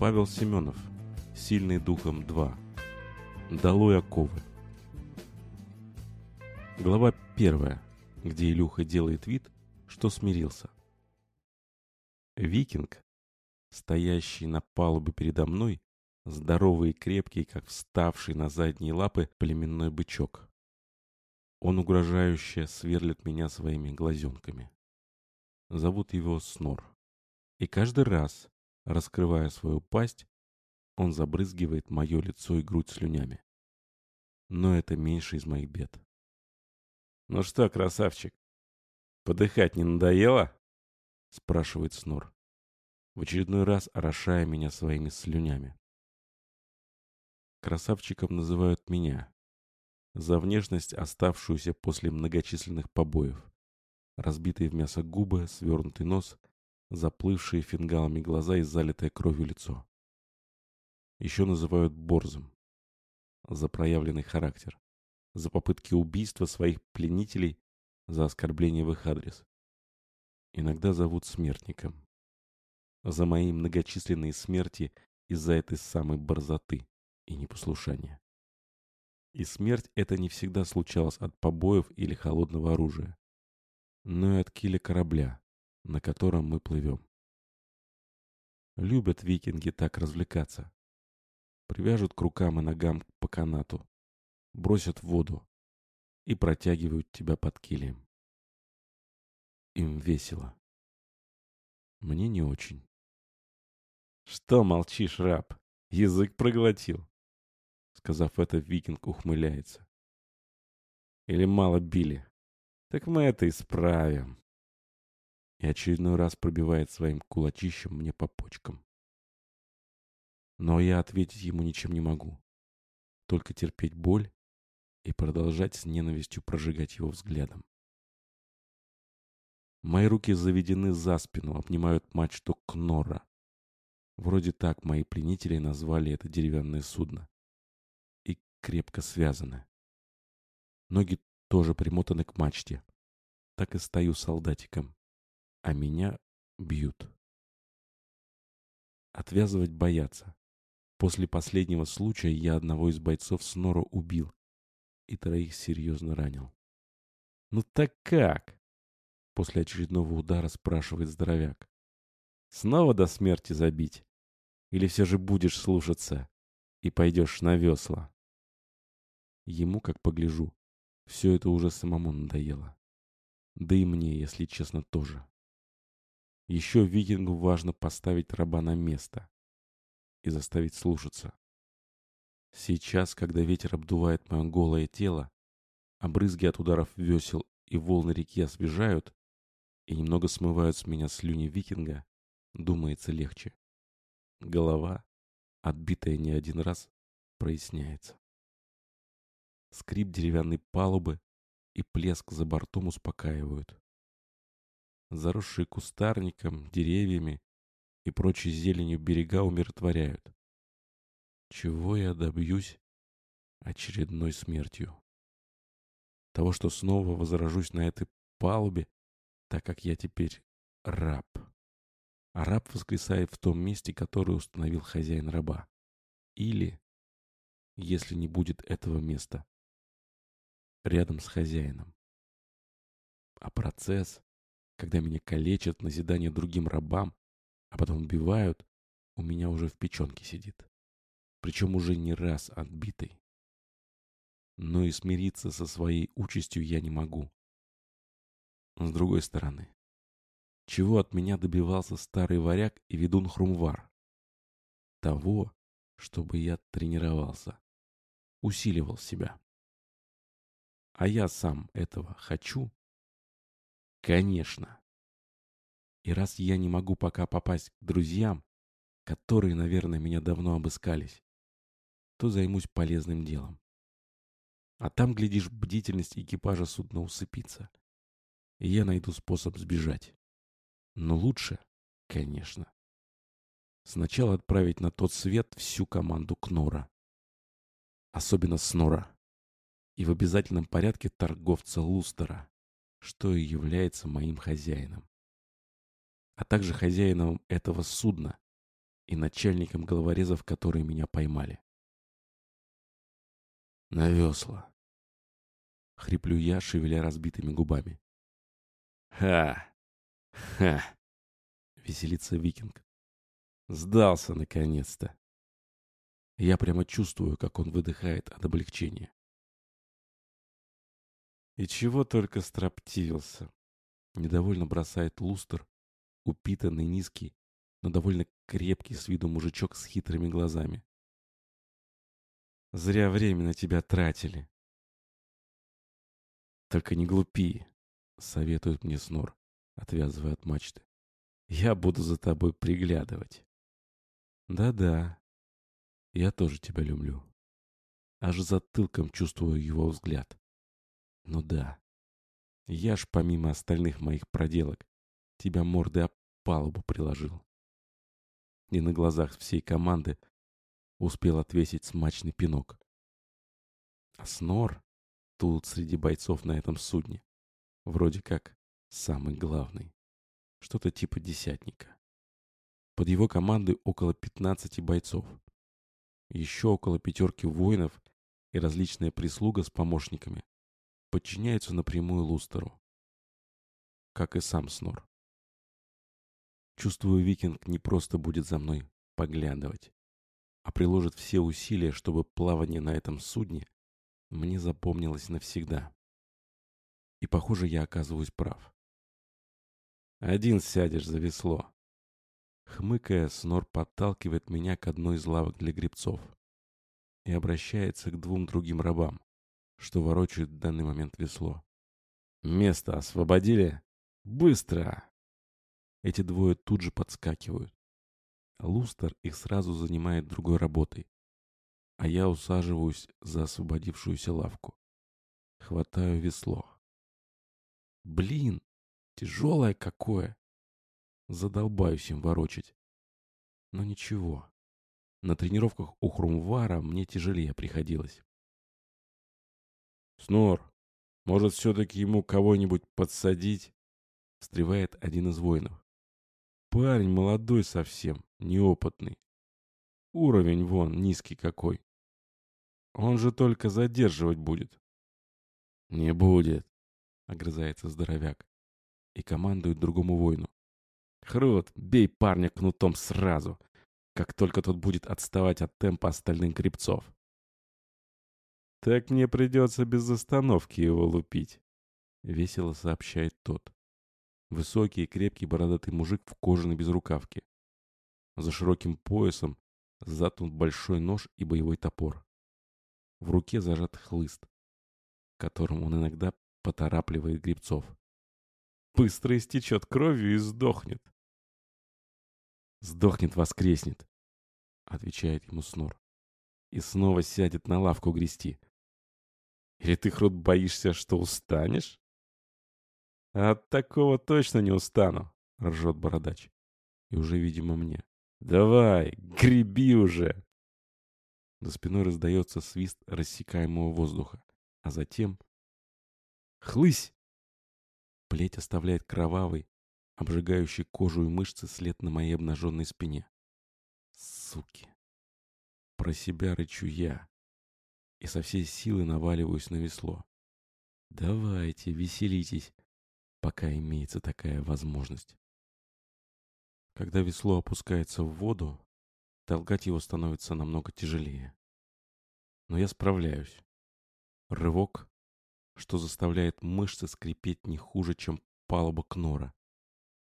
Павел Семенов. Сильный духом 2. Долой оковы. Глава первая, где Илюха делает вид, что смирился. Викинг, стоящий на палубе передо мной, здоровый и крепкий, как вставший на задние лапы племенной бычок. Он угрожающе сверлит меня своими глазенками. Зовут его Снор. И каждый раз, раскрывая свою пасть, он забрызгивает мое лицо и грудь слюнями. Но это меньше из моих бед. «Ну что, красавчик, подыхать не надоело?» — спрашивает Снор, в очередной раз орошая меня своими слюнями. Красавчиком называют меня, за внешность, оставшуюся после многочисленных побоев. Разбитые в мясо губы, свернутый нос, заплывшие фингалами глаза и залитое кровью лицо. Еще называют борзом. За проявленный характер. За попытки убийства своих пленителей, за оскорбление в их адрес. Иногда зовут смертником. За мои многочисленные смерти из-за этой самой борзоты и непослушания. И смерть это не всегда случалась от побоев или холодного оружия, но и от киля корабля, на котором мы плывем. Любят викинги так развлекаться. Привяжут к рукам и ногам по канату, бросят в воду и протягивают тебя под килем. Им весело. Мне не очень. Что молчишь, раб? Язык проглотил. Сказав это, викинг ухмыляется. Или мало били? Так мы это исправим. И очередной раз пробивает своим кулачищем мне по почкам. Но я ответить ему ничем не могу. Только терпеть боль и продолжать с ненавистью прожигать его взглядом. Мои руки заведены за спину, обнимают мачту Кнора. Вроде так мои пленители назвали это деревянное судно крепко связаны. Ноги тоже примотаны к мачте. Так и стою солдатиком. А меня бьют. Отвязывать боятся. После последнего случая я одного из бойцов снора убил и троих серьезно ранил. «Ну так как?» После очередного удара спрашивает здоровяк. «Снова до смерти забить? Или все же будешь слушаться и пойдешь на весла?» Ему, как погляжу, все это уже самому надоело. Да и мне, если честно, тоже. Еще викингу важно поставить раба на место и заставить слушаться. Сейчас, когда ветер обдувает мое голое тело, а брызги от ударов весел и волны реки освежают и немного смывают с меня слюни викинга, думается легче. Голова, отбитая не один раз, проясняется. Скрип деревянной палубы и плеск за бортом успокаивают. Заросшие кустарником, деревьями и прочей зеленью берега умиротворяют. Чего я добьюсь очередной смертью? Того, что снова возражусь на этой палубе, так как я теперь раб. А раб воскресает в том месте, которое установил хозяин раба. Или, если не будет этого места, рядом с хозяином. А процесс, когда меня калечат назидание другим рабам, а потом убивают, у меня уже в печенке сидит. Причем уже не раз отбитый. Но и смириться со своей участью я не могу. С другой стороны, чего от меня добивался старый варяг и ведун Хрумвар? Того, чтобы я тренировался, усиливал себя. А я сам этого хочу? Конечно. И раз я не могу пока попасть к друзьям, которые, наверное, меня давно обыскались, то займусь полезным делом. А там, глядишь, бдительность экипажа судна усыпится. И я найду способ сбежать. Но лучше, конечно, сначала отправить на тот свет всю команду Кнора. Особенно Снора и в обязательном порядке торговца Лустера, что и является моим хозяином, а также хозяином этого судна и начальником головорезов, которые меня поймали. На весла. Хриплю я, шевеля разбитыми губами. Ха! Ха! Веселится викинг. Сдался наконец-то. Я прямо чувствую, как он выдыхает от облегчения. И чего только строптивился. Недовольно бросает лустер, упитанный, низкий, но довольно крепкий с виду мужичок с хитрыми глазами. Зря время на тебя тратили. Только не глупи, советует мне Снор, отвязывая от мачты. Я буду за тобой приглядывать. Да-да, я тоже тебя люблю. Аж затылком чувствую его взгляд. Ну да, я ж помимо остальных моих проделок тебя мордой об палубу приложил. И на глазах всей команды успел отвесить смачный пинок. А Снор тут среди бойцов на этом судне вроде как самый главный. Что-то типа десятника. Под его командой около 15 бойцов. Еще около пятерки воинов и различная прислуга с помощниками подчиняются напрямую Лустеру. Как и сам Снор. Чувствую, викинг не просто будет за мной поглядывать, а приложит все усилия, чтобы плавание на этом судне мне запомнилось навсегда. И, похоже, я оказываюсь прав. Один сядешь за весло. Хмыкая, Снор подталкивает меня к одной из лавок для грибцов и обращается к двум другим рабам, что ворочают в данный момент весло. «Место освободили? Быстро!» Эти двое тут же подскакивают. Лустер их сразу занимает другой работой, а я усаживаюсь за освободившуюся лавку. Хватаю весло. Блин, тяжелое какое. Задолбаюсь им ворочать. Но ничего. На тренировках у Хрумвара мне тяжелее приходилось. «Снор, может, все-таки ему кого-нибудь подсадить?» Встревает один из воинов. «Парень молодой совсем, неопытный. Уровень вон низкий какой. Он же только задерживать будет». «Не будет», — огрызается здоровяк и командует другому воину. «Хрут, бей парня кнутом сразу, как только тот будет отставать от темпа остальных крепцов». «Так мне придется без остановки его лупить», — весело сообщает тот. Высокий и крепкий бородатый мужик в кожаной безрукавке. За широким поясом затнут большой нож и боевой топор. В руке зажат хлыст, которым он иногда поторапливает грибцов. Быстро истечет кровью и сдохнет. «Сдохнет, воскреснет», — отвечает ему Снор. И снова сядет на лавку грести. Или ты, Хрут, боишься, что устанешь? От такого точно не устану, ржет бородач. И уже, видимо, мне. Давай, греби уже. За спиной раздается свист рассекаемого воздуха. А затем... Хлысь! Плеть оставляет кровавый, обжигающий кожу и мышцы след на моей обнаженной спине. Суки. Про себя рычу я, и со всей силы наваливаюсь на весло. Давайте, веселитесь, пока имеется такая возможность. Когда весло опускается в воду, толкать его становится намного тяжелее. Но я справляюсь. Рывок, что заставляет мышцы скрипеть не хуже, чем палуба кнора.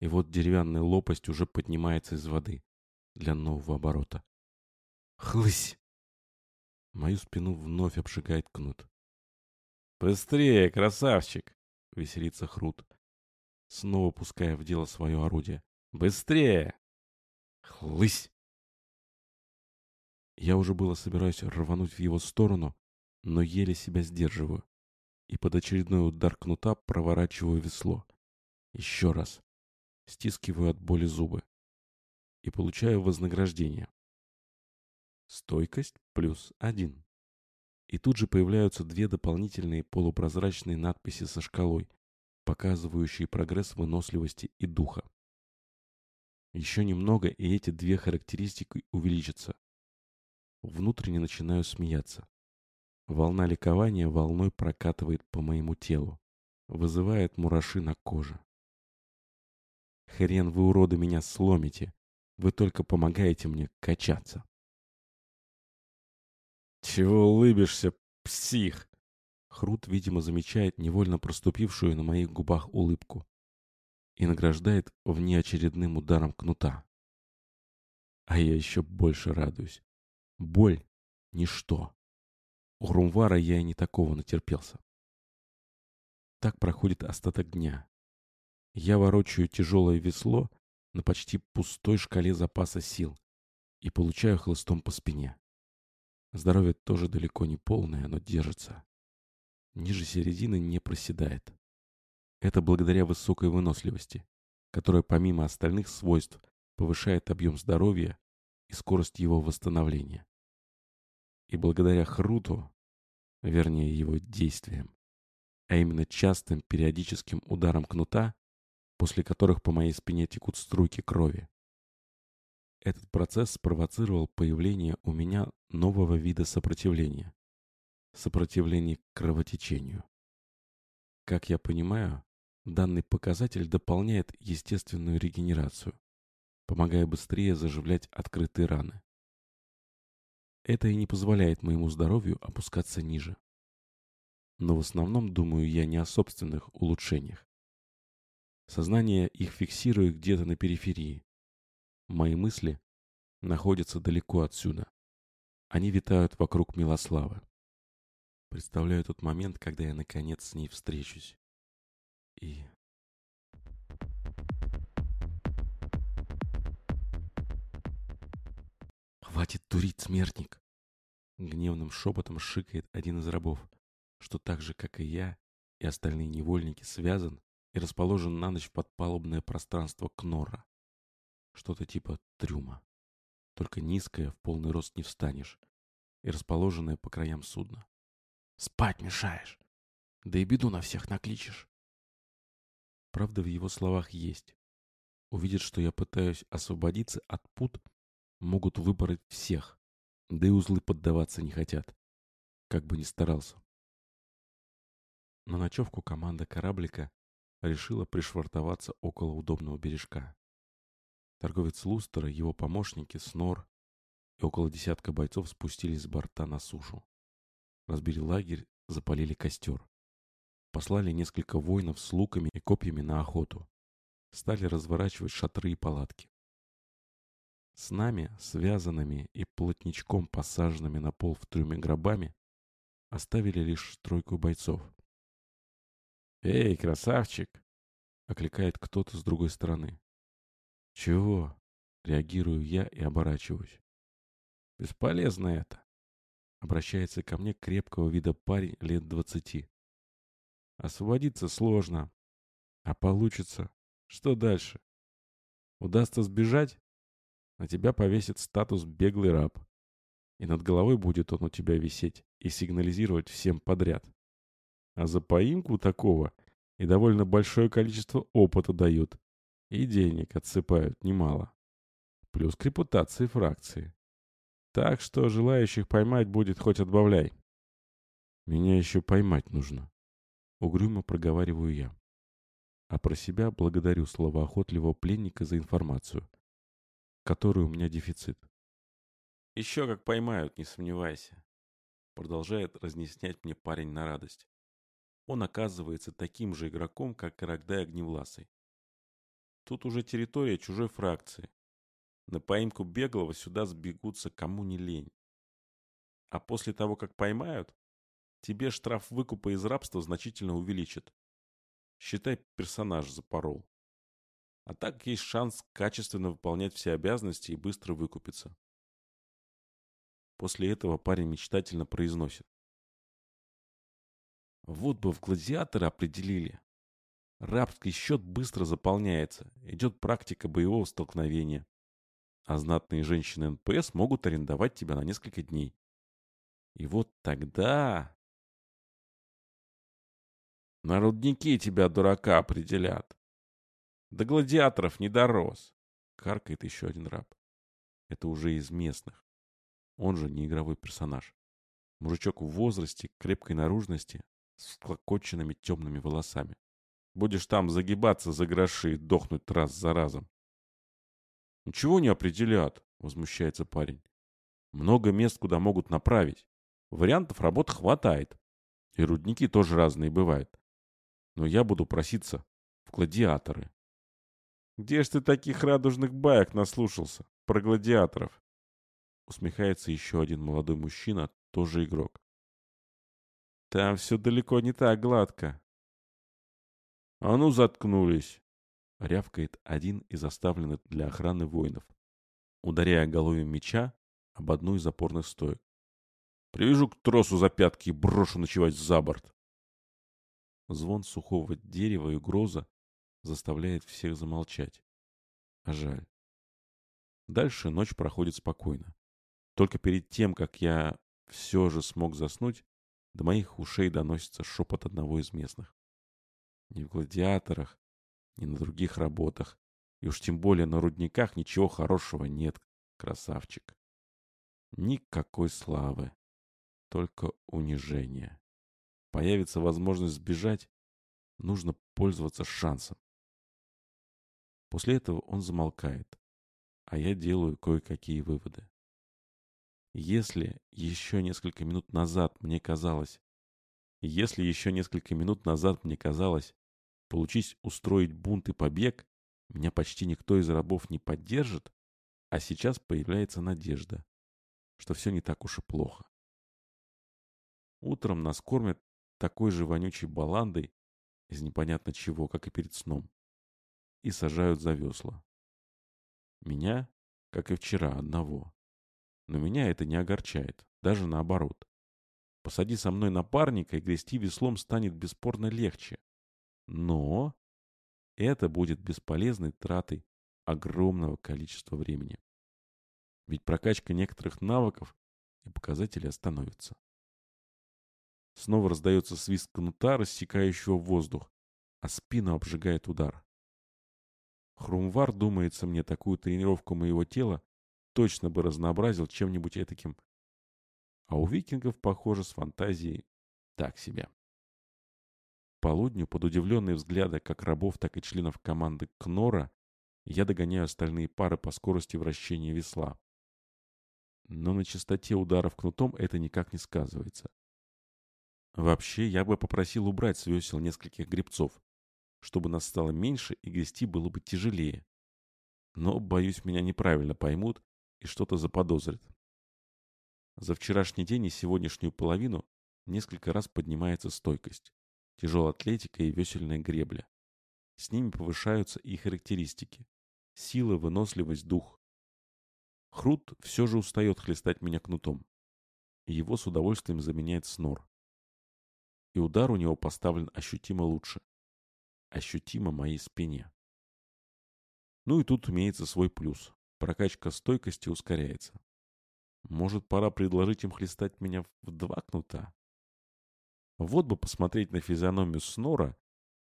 И вот деревянная лопасть уже поднимается из воды для нового оборота. Хлысь! Мою спину вновь обжигает кнут. «Быстрее, красавчик!» — веселится Хрут, снова пуская в дело свое орудие. «Быстрее!» «Хлысь!» Я уже было собираюсь рвануть в его сторону, но еле себя сдерживаю. И под очередной удар кнута проворачиваю весло. Еще раз. Стискиваю от боли зубы. И получаю вознаграждение. Стойкость плюс один. И тут же появляются две дополнительные полупрозрачные надписи со шкалой, показывающие прогресс выносливости и духа. Еще немного, и эти две характеристики увеличатся. Внутренне начинаю смеяться. Волна ликования волной прокатывает по моему телу, вызывает мураши на коже. Хрен вы, уроды, меня сломите. Вы только помогаете мне качаться. Чего улыбишься, псих? Хрут, видимо, замечает невольно проступившую на моих губах улыбку и награждает внеочередным ударом кнута. А я еще больше радуюсь. Боль — ничто. У Румвара я и не такого натерпелся. Так проходит остаток дня. Я ворочаю тяжелое весло на почти пустой шкале запаса сил и получаю хлыстом по спине. Здоровье тоже далеко не полное, но держится. Ниже середины не проседает. Это благодаря высокой выносливости, которая помимо остальных свойств повышает объем здоровья и скорость его восстановления. И благодаря Хруту, вернее его действиям, а именно частым периодическим ударам кнута, после которых по моей спине текут струйки крови. Этот процесс спровоцировал появление у меня нового вида сопротивления. Сопротивление к кровотечению. Как я понимаю, Данный показатель дополняет естественную регенерацию, помогая быстрее заживлять открытые раны. Это и не позволяет моему здоровью опускаться ниже. Но в основном думаю я не о собственных улучшениях. Сознание их фиксирует где-то на периферии. Мои мысли находятся далеко отсюда. Они витают вокруг Милославы. Представляю тот момент, когда я наконец с ней встречусь и... «Хватит турить, смертник!» Гневным шепотом шикает один из рабов, что так же, как и я, и остальные невольники, связан и расположен на ночь в подпалубное пространство Кнора. Что-то типа трюма. Только низкое, в полный рост не встанешь, и расположенное по краям судна. «Спать мешаешь! Да и беду на всех накличешь!» Правда в его словах есть. Увидят, что я пытаюсь освободиться от пут, могут выпороть всех, да и узлы поддаваться не хотят, как бы ни старался. На ночевку команда кораблика решила пришвартоваться около удобного бережка. Торговец Лустера, его помощники, Снор и около десятка бойцов спустились с борта на сушу. Разбили лагерь, запалили костер послали несколько воинов с луками и копьями на охоту. Стали разворачивать шатры и палатки. С нами, связанными и плотничком посаженными на пол в трюме гробами, оставили лишь тройку бойцов. «Эй, красавчик!» — окликает кто-то с другой стороны. «Чего?» — реагирую я и оборачиваюсь. «Бесполезно это!» — обращается ко мне крепкого вида парень лет двадцати. Освободиться сложно. А получится. Что дальше? Удастся сбежать? На тебя повесит статус «беглый раб». И над головой будет он у тебя висеть и сигнализировать всем подряд. А за поимку такого и довольно большое количество опыта дают. И денег отсыпают немало. Плюс к репутации фракции. Так что желающих поймать будет хоть отбавляй. Меня еще поймать нужно. Угрюмо проговариваю я. А про себя благодарю словоохотливого пленника за информацию, которой у меня дефицит. Еще как поймают, не сомневайся. Продолжает разъяснять мне парень на радость. Он оказывается таким же игроком, как Ирогдай Огневласый. Тут уже территория чужой фракции. На поимку беглого сюда сбегутся кому не лень. А после того, как поймают, тебе штраф выкупа из рабства значительно увеличит. Считай, персонаж запорол. А так есть шанс качественно выполнять все обязанности и быстро выкупиться. После этого парень мечтательно произносит. Вот бы в гладиаторы определили. Рабский счет быстро заполняется, идет практика боевого столкновения. А знатные женщины НПС могут арендовать тебя на несколько дней. И вот тогда... На рудники тебя, дурака, определят. До гладиаторов не дорос. каркает еще один раб. Это уже из местных. Он же не игровой персонаж. Мужичок в возрасте, крепкой наружности, с клокоченными темными волосами. Будешь там загибаться за гроши и дохнуть раз за разом. «Ничего не определят», — возмущается парень. «Много мест, куда могут направить. Вариантов работ хватает. И рудники тоже разные бывают. Но я буду проситься в гладиаторы». «Где ж ты таких радужных баек наслушался? Про гладиаторов?» Усмехается еще один молодой мужчина, тоже игрок. «Там все далеко не так гладко». «А ну, заткнулись!» — рявкает один из оставленных для охраны воинов, ударяя головой меча об одну из опорных стоек. «Привяжу к тросу за пятки и брошу ночевать за борт!» Звон сухого дерева и угроза заставляет всех замолчать. А жаль. Дальше ночь проходит спокойно. Только перед тем, как я все же смог заснуть, до моих ушей доносится шепот одного из местных. Ни в гладиаторах, ни на других работах, и уж тем более на рудниках ничего хорошего нет, красавчик. Никакой славы, только унижение. Появится возможность сбежать, нужно пользоваться шансом. После этого он замолкает, а я делаю кое-какие выводы. Если еще несколько минут назад мне казалось, если еще несколько минут назад мне казалось, получись устроить бунт и побег, меня почти никто из рабов не поддержит, а сейчас появляется надежда, что все не так уж и плохо. Утром нас кормят такой же вонючей баландой из непонятно чего, как и перед сном, и сажают за весла. Меня, как и вчера, одного. Но меня это не огорчает, даже наоборот. Посади со мной напарника, и грести веслом станет бесспорно легче. Но это будет бесполезной тратой огромного количества времени. Ведь прокачка некоторых навыков и показателей остановится. Снова раздается свист кнута, рассекающего воздух, а спину обжигает удар. Хрумвар, думается мне, такую тренировку моего тела точно бы разнообразил чем-нибудь этаким. А у викингов, похоже, с фантазией так себе. полудню, под удивленные взгляды как рабов, так и членов команды Кнора, я догоняю остальные пары по скорости вращения весла. Но на частоте ударов кнутом это никак не сказывается. Вообще, я бы попросил убрать с весел нескольких грибцов, чтобы нас стало меньше и грести было бы тяжелее. Но, боюсь, меня неправильно поймут и что-то заподозрит. За вчерашний день и сегодняшнюю половину несколько раз поднимается стойкость, тяжелая атлетика и весельная гребля. С ними повышаются и характеристики. Сила, выносливость, дух. Хрут все же устает хлестать меня кнутом. Его с удовольствием заменяет снор. И удар у него поставлен ощутимо лучше. Ощутимо моей спине. Ну и тут имеется свой плюс. Прокачка стойкости ускоряется. Может, пора предложить им хлестать меня в два кнута? Вот бы посмотреть на физиономию Снора,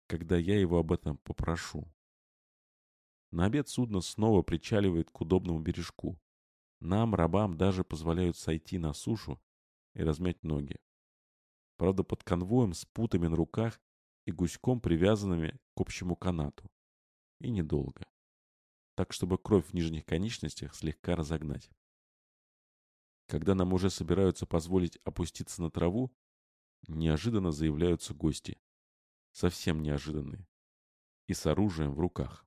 когда я его об этом попрошу. На обед судно снова причаливает к удобному бережку. Нам, рабам, даже позволяют сойти на сушу и размять ноги. Правда, под конвоем с путами на руках и гуськом, привязанными к общему канату. И недолго так чтобы кровь в нижних конечностях слегка разогнать. Когда нам уже собираются позволить опуститься на траву, неожиданно заявляются гости. Совсем неожиданные. И с оружием в руках.